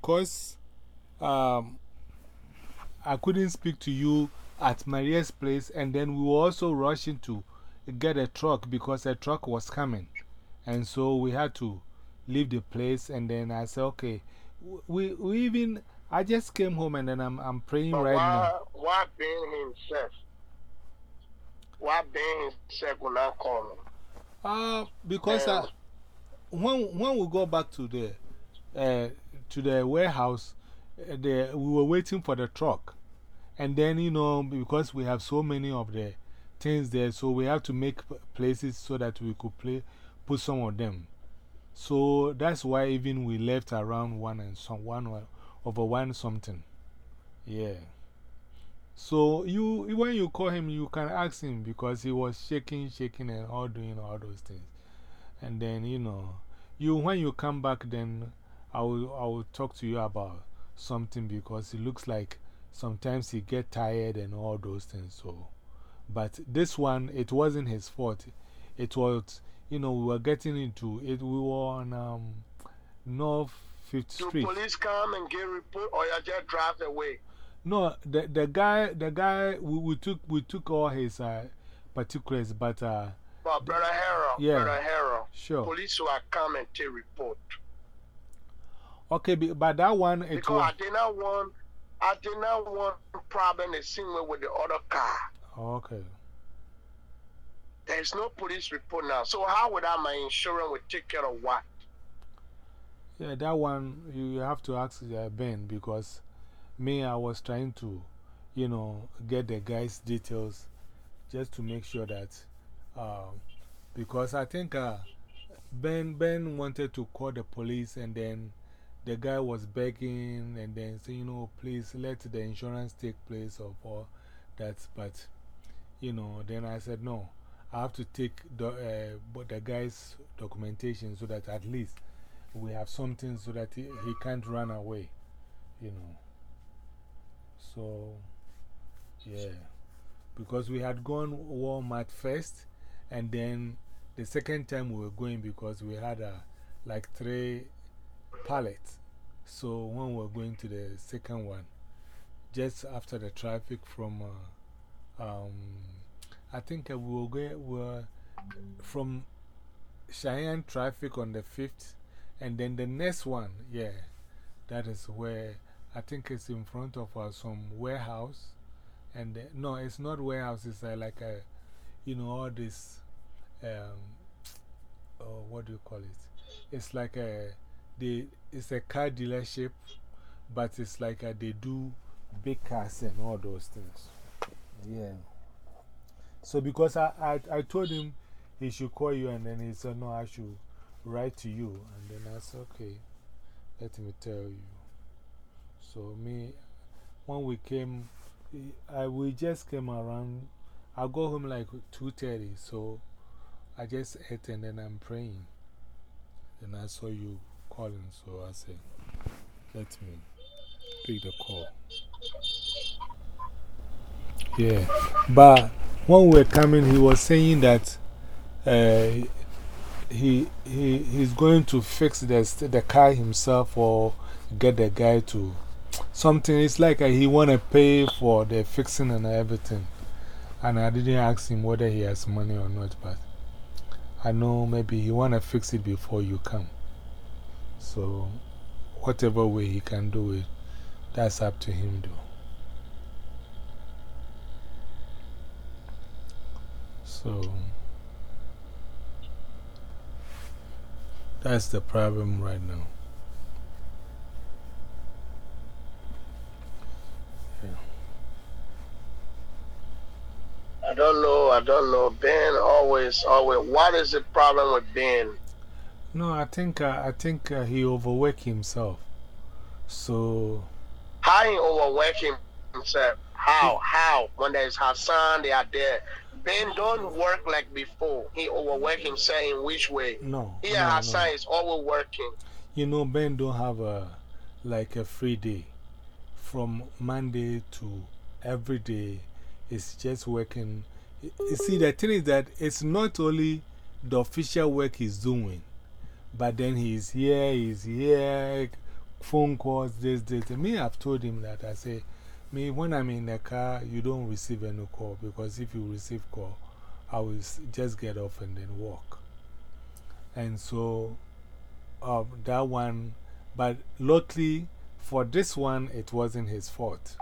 because um, I couldn't speak to you at Maria's place, and then we were also rushing to get a truck because a truck was coming. And so we had to leave the place, and then I said, okay, we, we even, I just came home and then I'm, I'm praying But right why, now. Why Ben himself? Why Ben himself will not call? Uh, because I, when, when we go back to the, uh, to the warehouse, uh, the, we were waiting for the truck. And then, you know, because we have so many of the things there, so we have to make places so that we could play, put some of them. So that's why even we left around one and some, one or- over one something. Yeah. So you, when you call him, you can ask him because he was shaking, shaking, and all doing all those things. And then, you know, you, when you come back, then I will, I will talk to you about something because it looks like sometimes he get tired and all those things. So, but this one, it wasn't his fault. It was, you know, we were getting into it. We were on um, North Fifth Do Street. police come and get report or you just drive away? No, the, the guy, the guy, we, we took, we took all his uh, particulars, but uh, But Brother Harold, Yeah. Brother Harold, sure. police will come and take report. Okay, but that one, it Because was. I did not want, I did not want problem the same way with the other car. Okay. There's no police report now. So how would I, my insurance would take care of what? Yeah, that one you have to ask uh, Ben because me, I was trying to, you know, get the guy's details just to make sure that, uh, because I think uh, Ben, ben wanted to call the police and then the guy was begging and then saying, you know, please let the insurance take place of all that. But, you know, then I said, no, I have to take the, uh, the guy's documentation so that at least we have something so that he, he can't run away, you know. So, yeah. Because we had gone Walmart first, and then the second time we were going because we had a, like three pallets. So, when we're going to the second one, just after the traffic from, uh, um, I think we going, we were from Cheyenne traffic on the 5th. And then the next one, yeah, that is where I think it's in front of uh, some warehouse. And no, it's not warehouse, it's like a, you know, all this, um, oh, what do you call it? It's like a, they, it's a car dealership, but it's like a, they do big cars and all those things. Yeah. So, because I, I, I told him he should call you, and then he said, no, I should write to you. And then I said, okay, let me tell you. So, me, when we came, I, we just came around. I go home like 2.30, so I just ate and then I'm praying. And I saw you calling, so I said, let me pick the call. Yeah, but when we were coming, he was saying that uh, he, he, he's going to fix the, the car himself or get the guy to something. It's like uh, he want to pay for the fixing and everything. And I didn't ask him whether he has money or not, but I know maybe he want to fix it before you come. So, whatever way he can do it, that's up to him, though. So, that's the problem right now. I don't know. I don't know. Ben always, always. What is the problem with Ben? No, I think, uh, I think uh, he overworked himself. So, How he overworking himself? How? How? When there's Hassan, they are there. Ben don't work like before. He overwork himself in which way? no. Here, no, Hassan no. is always working. You know, Ben don't have a, like a free day. From Monday to every day, it's just working. You see, the thing is that it's not only the official work he's doing, but then he's here, he's here phone calls, this, this. Me, I've told him that I say, me, when I'm in the car, you don't receive any call because if you receive call, I will just get off and then walk. And so um, that one, but luckily for this one, it wasn't his fault.